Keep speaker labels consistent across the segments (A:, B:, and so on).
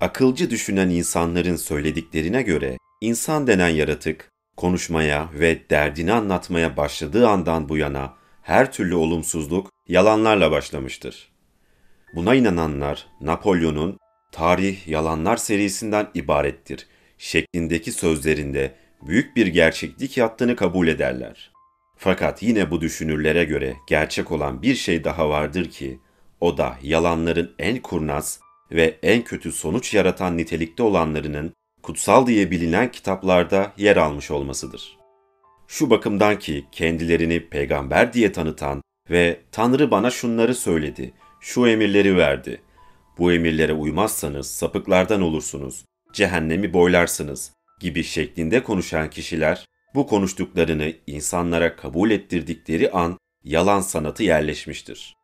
A: Akılcı düşünen insanların söylediklerine göre insan denen yaratık konuşmaya ve derdini anlatmaya başladığı andan bu yana her türlü olumsuzluk yalanlarla başlamıştır. Buna inananlar Napolyon'un Tarih Yalanlar serisinden ibarettir şeklindeki sözlerinde büyük bir gerçeklik yattığını kabul ederler. Fakat yine bu düşünürlere göre gerçek olan bir şey daha vardır ki o da yalanların en kurnaz ve en kötü sonuç yaratan nitelikte olanlarının kutsal diye bilinen kitaplarda yer almış olmasıdır. Şu bakımdan ki kendilerini peygamber diye tanıtan ve Tanrı bana şunları söyledi, şu emirleri verdi. Bu emirlere uymazsanız sapıklardan olursunuz, cehennemi boylarsınız gibi şeklinde konuşan kişiler bu konuştuklarını insanlara kabul ettirdikleri an yalan sanatı yerleşmiştir.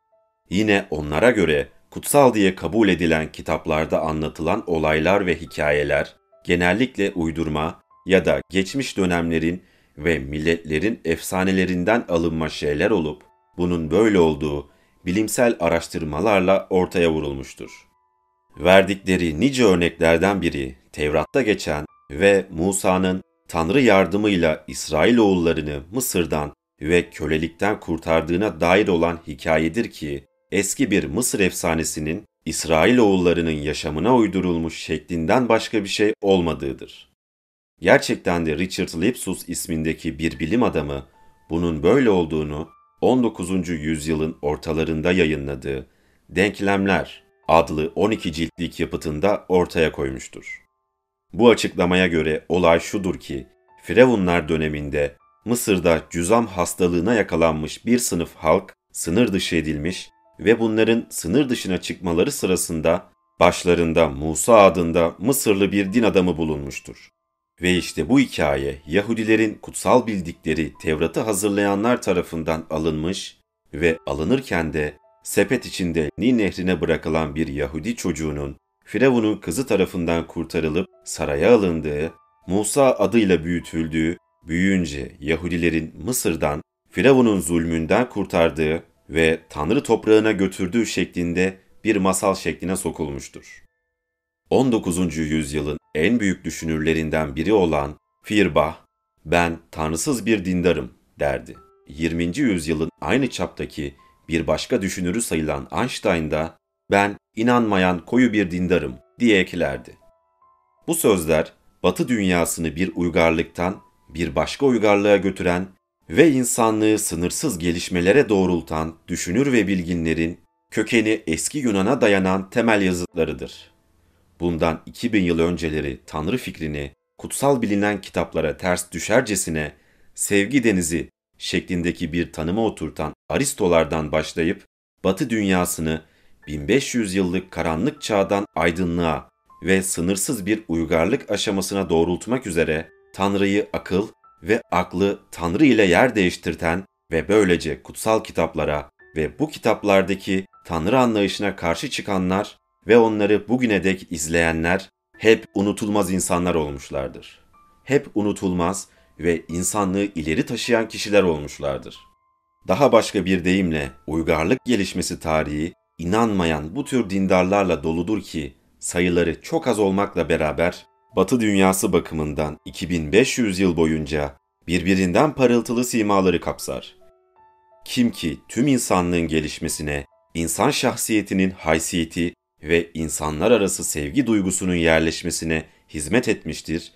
A: Yine onlara göre kutsal diye kabul edilen kitaplarda anlatılan olaylar ve hikayeler genellikle uydurma ya da geçmiş dönemlerin ve milletlerin efsanelerinden alınma şeyler olup bunun böyle olduğu bilimsel araştırmalarla ortaya vurulmuştur. Verdikleri nice örneklerden biri Tevrat'ta geçen ve Musa'nın Tanrı yardımıyla İsrailoğullarını Mısır'dan ve kölelikten kurtardığına dair olan hikayedir ki eski bir Mısır efsanesinin İsrailoğullarının yaşamına uydurulmuş şeklinden başka bir şey olmadığıdır. Gerçekten de Richard Lipsus ismindeki bir bilim adamı bunun böyle olduğunu 19. yüzyılın ortalarında yayınladığı Denklemler adlı 12 ciltlik yapıtında ortaya koymuştur. Bu açıklamaya göre olay şudur ki, Firavunlar döneminde Mısır'da cüzam hastalığına yakalanmış bir sınıf halk sınır dışı edilmiş ve bunların sınır dışına çıkmaları sırasında başlarında Musa adında Mısırlı bir din adamı bulunmuştur. Ve işte bu hikaye Yahudilerin kutsal bildikleri Tevrat'ı hazırlayanlar tarafından alınmış ve alınırken de sepet içinde Nil nehrine bırakılan bir Yahudi çocuğunun Firavun'un kızı tarafından kurtarılıp saraya alındığı, Musa adıyla büyütüldüğü, büyüyünce Yahudilerin Mısır'dan, Firavun'un zulmünden kurtardığı ve Tanrı toprağına götürdüğü şeklinde bir masal şekline sokulmuştur. 19. yüzyılın en büyük düşünürlerinden biri olan Firbah, ben tanrısız bir dindarım derdi. 20. yüzyılın aynı çaptaki bir başka düşünürü sayılan Einstein da ben inanmayan koyu bir dindarım diye eklerdi. Bu sözler Batı dünyasını bir uygarlıktan bir başka uygarlığa götüren ve insanlığı sınırsız gelişmelere doğrultan düşünür ve bilginlerin kökeni eski Yunan'a dayanan temel yazıtlarıdır. Bundan 2000 yıl önceleri Tanrı fikrini kutsal bilinen kitaplara ters düşercesine sevgi denizi şeklindeki bir tanıma oturtan Aristolardan başlayıp Batı dünyasını 1500 yıllık karanlık çağdan aydınlığa ve sınırsız bir uygarlık aşamasına doğrultmak üzere Tanrı'yı akıl ve aklı Tanrı ile yer değiştirten ve böylece kutsal kitaplara ve bu kitaplardaki Tanrı anlayışına karşı çıkanlar ve onları bugüne dek izleyenler hep unutulmaz insanlar olmuşlardır. Hep unutulmaz ve insanlığı ileri taşıyan kişiler olmuşlardır. Daha başka bir deyimle uygarlık gelişmesi tarihi inanmayan bu tür dindarlarla doludur ki sayıları çok az olmakla beraber Batı dünyası bakımından 2500 yıl boyunca birbirinden parıltılı simaları kapsar. Kim ki tüm insanlığın gelişmesine, insan şahsiyetinin haysiyeti ve insanlar arası sevgi duygusunun yerleşmesine hizmet etmiştir,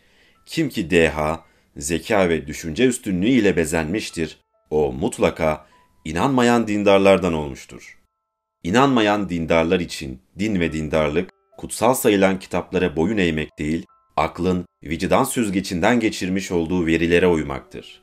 A: kim ki deha, zeka ve düşünce üstünlüğü ile bezenmiştir, o mutlaka inanmayan dindarlardan olmuştur. İnanmayan dindarlar için din ve dindarlık, kutsal sayılan kitaplara boyun eğmek değil, aklın vicdan süzgecinden geçirmiş olduğu verilere uymaktır.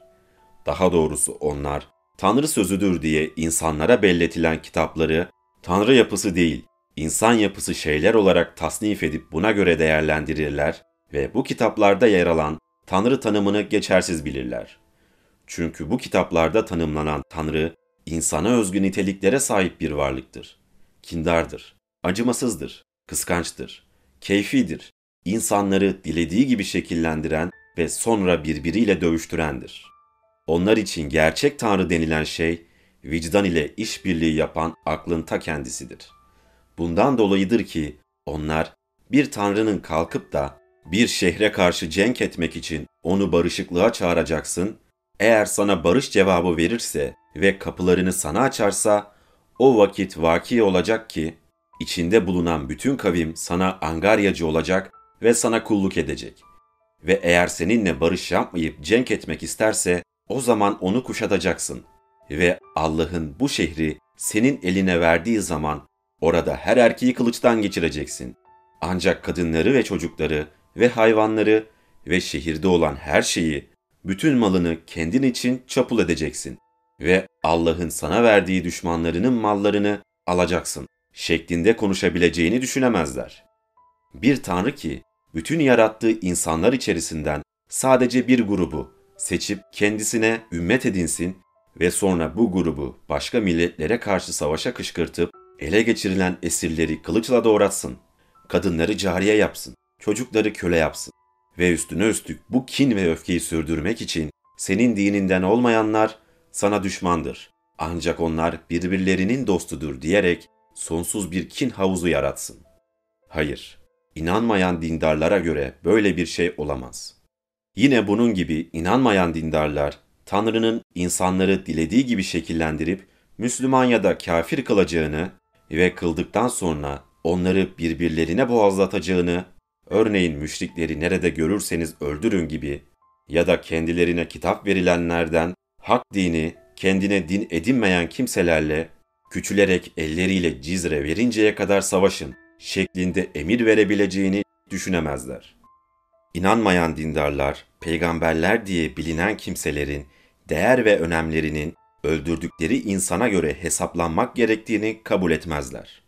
A: Daha doğrusu onlar, Tanrı sözüdür diye insanlara belletilen kitapları, Tanrı yapısı değil, insan yapısı şeyler olarak tasnif edip buna göre değerlendirirler ve bu kitaplarda yer alan Tanrı tanımını geçersiz bilirler. Çünkü bu kitaplarda tanımlanan Tanrı, insana özgü niteliklere sahip bir varlıktır. Kindardır, acımasızdır, kıskançtır, keyfidir, insanları dilediği gibi şekillendiren ve sonra birbiriyle dövüştürendir. Onlar için gerçek Tanrı denilen şey, vicdan ile işbirliği yapan aklın ta kendisidir. Bundan dolayıdır ki onlar bir tanrının kalkıp da bir şehre karşı cenk etmek için onu barışıklığa çağıracaksın. Eğer sana barış cevabı verirse ve kapılarını sana açarsa o vakit vaki olacak ki içinde bulunan bütün kavim sana angaryacı olacak ve sana kulluk edecek. Ve eğer seninle barış yapmayıp cenk etmek isterse o zaman onu kuşatacaksın. Ve Allah'ın bu şehri senin eline verdiği zaman orada her erkeği kılıçtan geçireceksin. Ancak kadınları ve çocukları ve hayvanları ve şehirde olan her şeyi, bütün malını kendin için çapul edeceksin. Ve Allah'ın sana verdiği düşmanlarının mallarını alacaksın şeklinde konuşabileceğini düşünemezler. Bir tanrı ki bütün yarattığı insanlar içerisinden sadece bir grubu seçip kendisine ümmet edinsin ve sonra bu grubu başka milletlere karşı savaşa kışkırtıp ele geçirilen esirleri kılıçla doğratsın. Kadınları cariye yapsın, çocukları köle yapsın. Ve üstüne üstlük bu kin ve öfkeyi sürdürmek için senin dininden olmayanlar sana düşmandır. Ancak onlar birbirlerinin dostudur diyerek sonsuz bir kin havuzu yaratsın. Hayır, inanmayan dindarlara göre böyle bir şey olamaz. Yine bunun gibi inanmayan dindarlar, Tanrı'nın insanları dilediği gibi şekillendirip Müslüman ya da kafir kılacağını ve kıldıktan sonra onları birbirlerine boğazlatacağını, örneğin müşrikleri nerede görürseniz öldürün gibi ya da kendilerine kitap verilenlerden hak dini kendine din edinmeyen kimselerle küçülerek elleriyle cizre verinceye kadar savaşın şeklinde emir verebileceğini düşünemezler. İnanmayan dindarlar, peygamberler diye bilinen kimselerin değer ve önemlerinin öldürdükleri insana göre hesaplanmak gerektiğini kabul etmezler.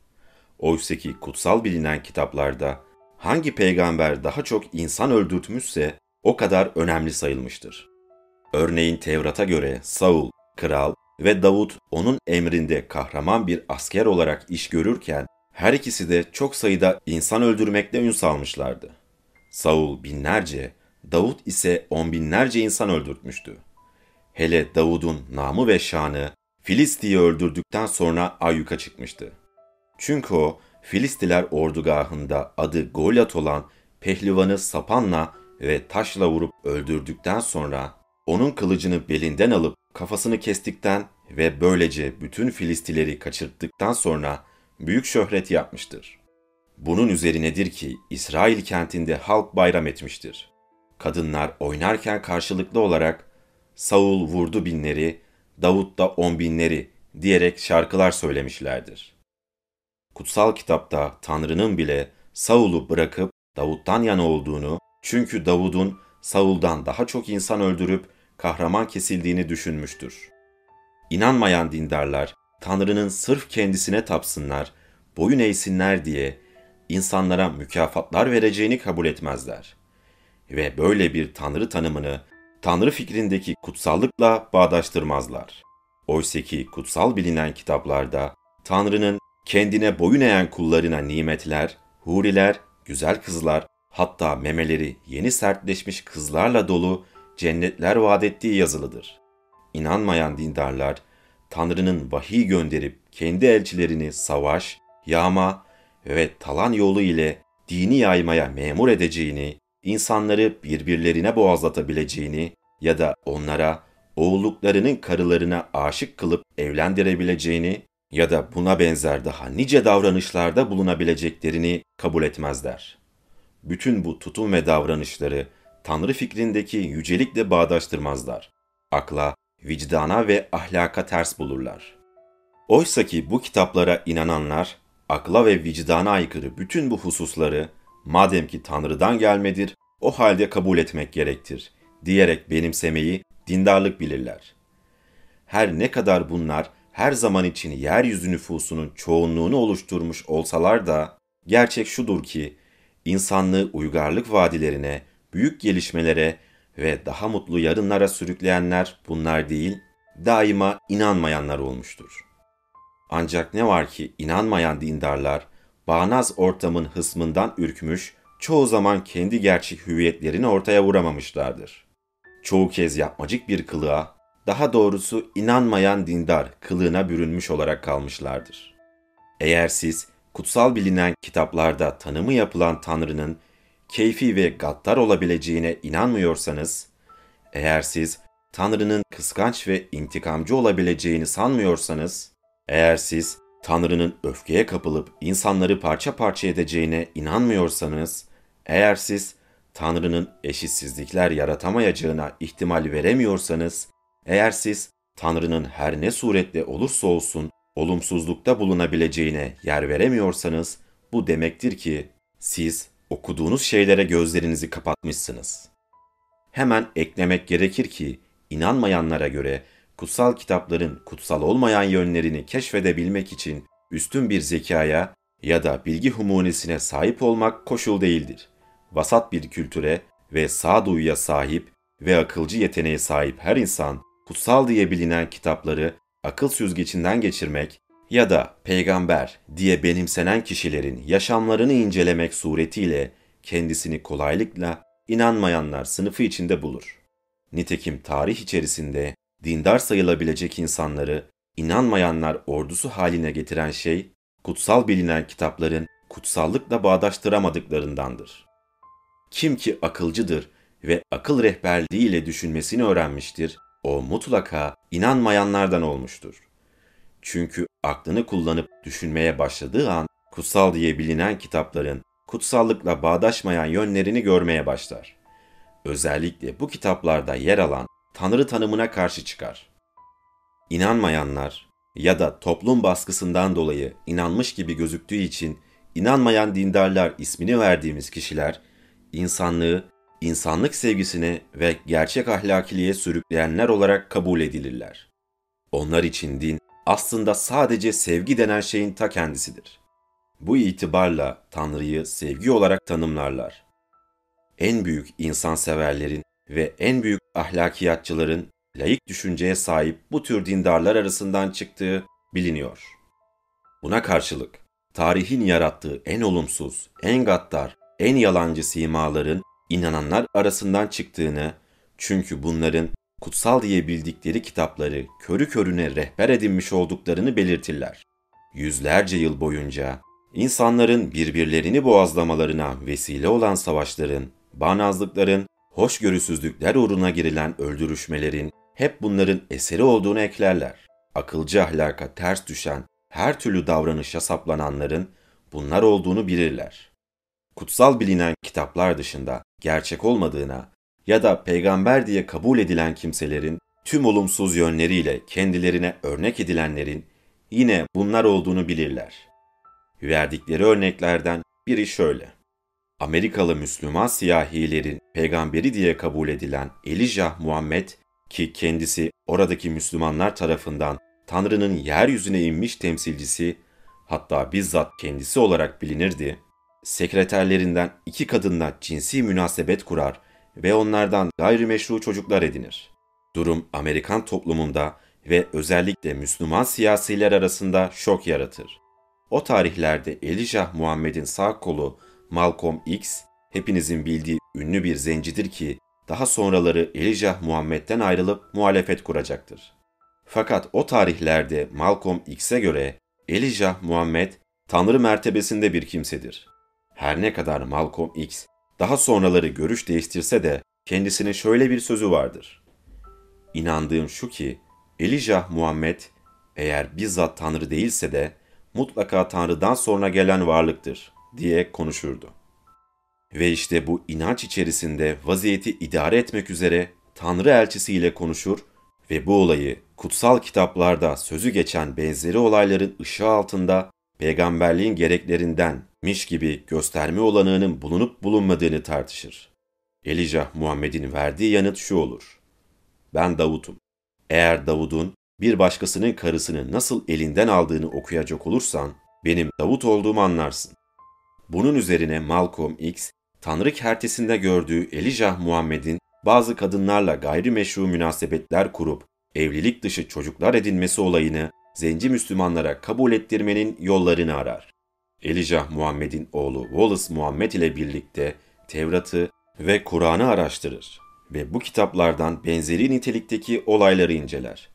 A: Oysa ki kutsal bilinen kitaplarda hangi peygamber daha çok insan öldürtmüşse o kadar önemli sayılmıştır. Örneğin Tevrat'a göre Saul, kral ve Davut onun emrinde kahraman bir asker olarak iş görürken her ikisi de çok sayıda insan öldürmekle ün salmışlardı. Saul binlerce, Davut ise on binlerce insan öldürtmüştü. Hele Davud'un namı ve şanı Filisti'yi öldürdükten sonra ayyuka çıkmıştı. Çünkü o Filistiler ordugahında adı Goliat olan pehlivanı sapanla ve taşla vurup öldürdükten sonra onun kılıcını belinden alıp kafasını kestikten ve böylece bütün Filistileri kaçırttıktan sonra büyük şöhret yapmıştır. Bunun üzerinedir ki İsrail kentinde halk bayram etmiştir. Kadınlar oynarken karşılıklı olarak Saul vurdu binleri, Davut da on binleri diyerek şarkılar söylemişlerdir. Kutsal kitapta Tanrı'nın bile Saul'u bırakıp Davut'tan yana olduğunu, çünkü Davud'un Saul'dan daha çok insan öldürüp kahraman kesildiğini düşünmüştür. İnanmayan dindarlar, Tanrı'nın sırf kendisine tapsınlar, boyun eğsinler diye insanlara mükafatlar vereceğini kabul etmezler. Ve böyle bir Tanrı tanımını Tanrı fikrindeki kutsallıkla bağdaştırmazlar. Oysa ki kutsal bilinen kitaplarda Tanrı'nın kendine boyun eğen kullarına nimetler, huriler, güzel kızlar, hatta memeleri yeni sertleşmiş kızlarla dolu cennetler vaat ettiği yazılıdır. İnanmayan dindarlar, Tanrı'nın vahiy gönderip kendi elçilerini savaş, yağma ve talan yolu ile dini yaymaya memur edeceğini, insanları birbirlerine boğazlatabileceğini ya da onlara oğulluklarının karılarına aşık kılıp evlendirebileceğini ya da buna benzer daha nice davranışlarda bulunabileceklerini kabul etmezler. Bütün bu tutum ve davranışları Tanrı fikrindeki yücelikle bağdaştırmazlar. Akla, vicdana ve ahlaka ters bulurlar. Oysa ki bu kitaplara inananlar, akla ve vicdana aykırı bütün bu hususları, madem ki Tanrı'dan gelmedir, o halde kabul etmek gerektir, diyerek benimsemeyi dindarlık bilirler. Her ne kadar bunlar her zaman için yeryüzü nüfusunun çoğunluğunu oluşturmuş olsalar da, gerçek şudur ki, insanlığı uygarlık vadilerine, büyük gelişmelere ve daha mutlu yarınlara sürükleyenler bunlar değil, daima inanmayanlar olmuştur. Ancak ne var ki inanmayan dindarlar, bağnaz ortamın hısmından ürkmüş, çoğu zaman kendi gerçek hüviyetlerini ortaya vuramamışlardır. Çoğu kez yapmacık bir kılığa, daha doğrusu inanmayan dindar kılığına bürünmüş olarak kalmışlardır. Eğer siz kutsal bilinen kitaplarda tanımı yapılan Tanrı'nın keyfi ve gaddar olabileceğine inanmıyorsanız, eğer siz Tanrı'nın kıskanç ve intikamcı olabileceğini sanmıyorsanız, eğer siz Tanrı'nın öfkeye kapılıp insanları parça parça edeceğine inanmıyorsanız, eğer siz Tanrı'nın eşitsizlikler yaratamayacağına ihtimal veremiyorsanız, eğer siz Tanrı'nın her ne suretle olursa olsun olumsuzlukta bulunabileceğine yer veremiyorsanız, bu demektir ki siz okuduğunuz şeylere gözlerinizi kapatmışsınız. Hemen eklemek gerekir ki inanmayanlara göre kutsal kitapların kutsal olmayan yönlerini keşfedebilmek için üstün bir zekaya ya da bilgi humunesine sahip olmak koşul değildir. Vasat bir kültüre ve sağduyuya sahip ve akılcı yeteneğe sahip her insan kutsal diye bilinen kitapları akıl süzgecinden geçirmek ya da peygamber diye benimsenen kişilerin yaşamlarını incelemek suretiyle kendisini kolaylıkla inanmayanlar sınıfı içinde bulur. Nitekim tarih içerisinde dindar sayılabilecek insanları inanmayanlar ordusu haline getiren şey, kutsal bilinen kitapların kutsallıkla bağdaştıramadıklarındandır. Kim ki akılcıdır ve akıl rehberliğiyle düşünmesini öğrenmiştir, o mutlaka inanmayanlardan olmuştur. Çünkü aklını kullanıp düşünmeye başladığı an, kutsal diye bilinen kitapların kutsallıkla bağdaşmayan yönlerini görmeye başlar. Özellikle bu kitaplarda yer alan Tanrı tanımına karşı çıkar. İnanmayanlar ya da toplum baskısından dolayı inanmış gibi gözüktüğü için inanmayan dindarlar ismini verdiğimiz kişiler, insanlığı, insanlık sevgisine ve gerçek ahlakiliğe sürükleyenler olarak kabul edilirler. Onlar için din aslında sadece sevgi denen şeyin ta kendisidir. Bu itibarla Tanrı'yı sevgi olarak tanımlarlar. En büyük insanseverlerin ve en büyük ahlakiyatçıların layık düşünceye sahip bu tür dindarlar arasından çıktığı biliniyor. Buna karşılık tarihin yarattığı en olumsuz, en gaddar, en yalancı simaların inananlar arasından çıktığını, çünkü bunların kutsal diye bildikleri kitapları körü körüne rehber edinmiş olduklarını belirtirler. Yüzlerce yıl boyunca insanların birbirlerini boğazlamalarına vesile olan savaşların, bağnazlıkların, hoşgörüsüzlükler uğruna girilen öldürüşmelerin hep bunların eseri olduğunu eklerler. Akılcı ahlaka ters düşen her türlü davranışa saplananların bunlar olduğunu bilirler. Kutsal bilinen kitaplar dışında gerçek olmadığına ya da peygamber diye kabul edilen kimselerin tüm olumsuz yönleriyle kendilerine örnek edilenlerin yine bunlar olduğunu bilirler. Verdikleri örneklerden biri şöyle. Amerikalı Müslüman siyahilerin peygamberi diye kabul edilen Elijah Muhammed ki kendisi oradaki Müslümanlar tarafından Tanrı'nın yeryüzüne inmiş temsilcisi hatta bizzat kendisi olarak bilinirdi, sekreterlerinden iki kadınla cinsi münasebet kurar ve onlardan gayrimeşru çocuklar edinir. Durum Amerikan toplumunda ve özellikle Müslüman siyasiler arasında şok yaratır. O tarihlerde Elijah Muhammed'in sağ kolu Malcolm X, hepinizin bildiği ünlü bir zencidir ki daha sonraları Elijah Muhammed'den ayrılıp muhalefet kuracaktır. Fakat o tarihlerde Malcolm X'e göre Elijah Muhammed Tanrı mertebesinde bir kimsedir. Her ne kadar Malcolm X daha sonraları görüş değiştirse de kendisine şöyle bir sözü vardır. İnandığım şu ki Elijah Muhammed eğer bizzat Tanrı değilse de mutlaka Tanrı'dan sonra gelen varlıktır diye konuşurdu. Ve işte bu inanç içerisinde vaziyeti idare etmek üzere Tanrı elçisiyle konuşur ve bu olayı kutsal kitaplarda sözü geçen benzeri olayların ışığı altında peygamberliğin gereklerindenmiş gibi gösterme olanağının bulunup bulunmadığını tartışır. Elijah Muhammed'in verdiği yanıt şu olur. Ben Davut'um. Eğer Davud'un bir başkasının karısını nasıl elinden aldığını okuyacak olursan, benim Davut olduğumu anlarsın. Bunun üzerine Malcolm X, Tanrı kertesinde gördüğü Elijah Muhammed'in bazı kadınlarla gayrimeşru münasebetler kurup evlilik dışı çocuklar edinmesi olayını zenci Müslümanlara kabul ettirmenin yollarını arar. Elijah Muhammed'in oğlu Wallace Muhammed ile birlikte Tevrat'ı ve Kur'an'ı araştırır ve bu kitaplardan benzeri nitelikteki olayları inceler.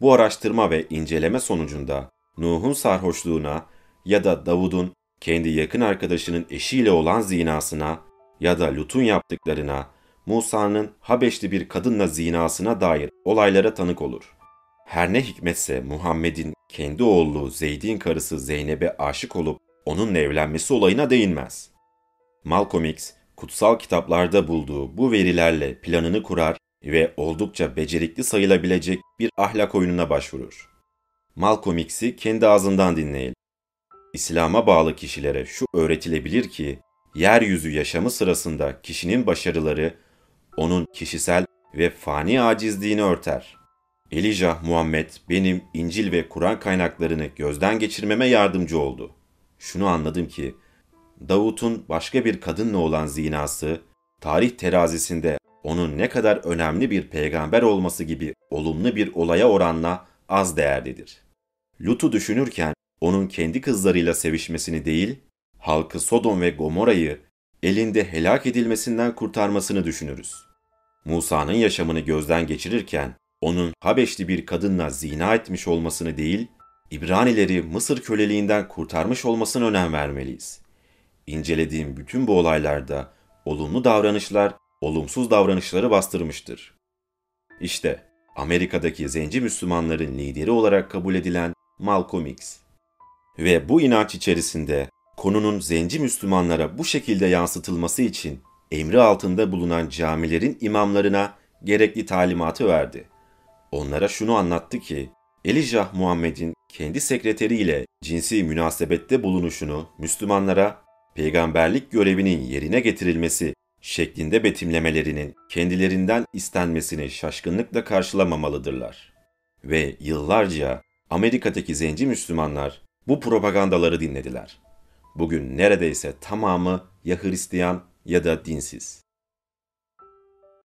A: Bu araştırma ve inceleme sonucunda Nuh'un sarhoşluğuna ya da Davud'un kendi yakın arkadaşının eşiyle olan zinasına ya da Lut'un yaptıklarına, Musa'nın Habeşli bir kadınla zinasına dair olaylara tanık olur. Her ne hikmetse Muhammed'in kendi oğlu Zeyd'in karısı Zeynep'e aşık olup onunla evlenmesi olayına değinmez. Malcolm X, kutsal kitaplarda bulduğu bu verilerle planını kurar ve oldukça becerikli sayılabilecek bir ahlak oyununa başvurur. Malcolm X'i kendi ağzından dinleyelim. İslam'a bağlı kişilere şu öğretilebilir ki, yeryüzü yaşamı sırasında kişinin başarıları onun kişisel ve fani acizliğini örter. Elijah Muhammed benim İncil ve Kur'an kaynaklarını gözden geçirmeme yardımcı oldu. Şunu anladım ki, Davut'un başka bir kadınla olan zinası, tarih terazisinde onun ne kadar önemli bir peygamber olması gibi olumlu bir olaya oranla az değerlidir. Lut'u düşünürken onun kendi kızlarıyla sevişmesini değil, halkı Sodom ve Gomorra'yı elinde helak edilmesinden kurtarmasını düşünürüz. Musa'nın yaşamını gözden geçirirken onun Habeşli bir kadınla zina etmiş olmasını değil, İbranileri Mısır köleliğinden kurtarmış olmasına önem vermeliyiz. İncelediğim bütün bu olaylarda olumlu davranışlar olumsuz davranışları bastırmıştır. İşte Amerika'daki zenci Müslümanların lideri olarak kabul edilen Malcolm X. Ve bu inanç içerisinde konunun zenci Müslümanlara bu şekilde yansıtılması için emri altında bulunan camilerin imamlarına gerekli talimatı verdi. Onlara şunu anlattı ki, Elijah Muhammed'in kendi sekreteriyle cinsi münasebette bulunuşunu Müslümanlara peygamberlik görevinin yerine getirilmesi şeklinde betimlemelerinin kendilerinden istenmesini şaşkınlıkla karşılamamalıdırlar. Ve yıllarca Amerika'daki zenci Müslümanlar bu propagandaları dinlediler. Bugün neredeyse tamamı ya Hristiyan ya da dinsiz.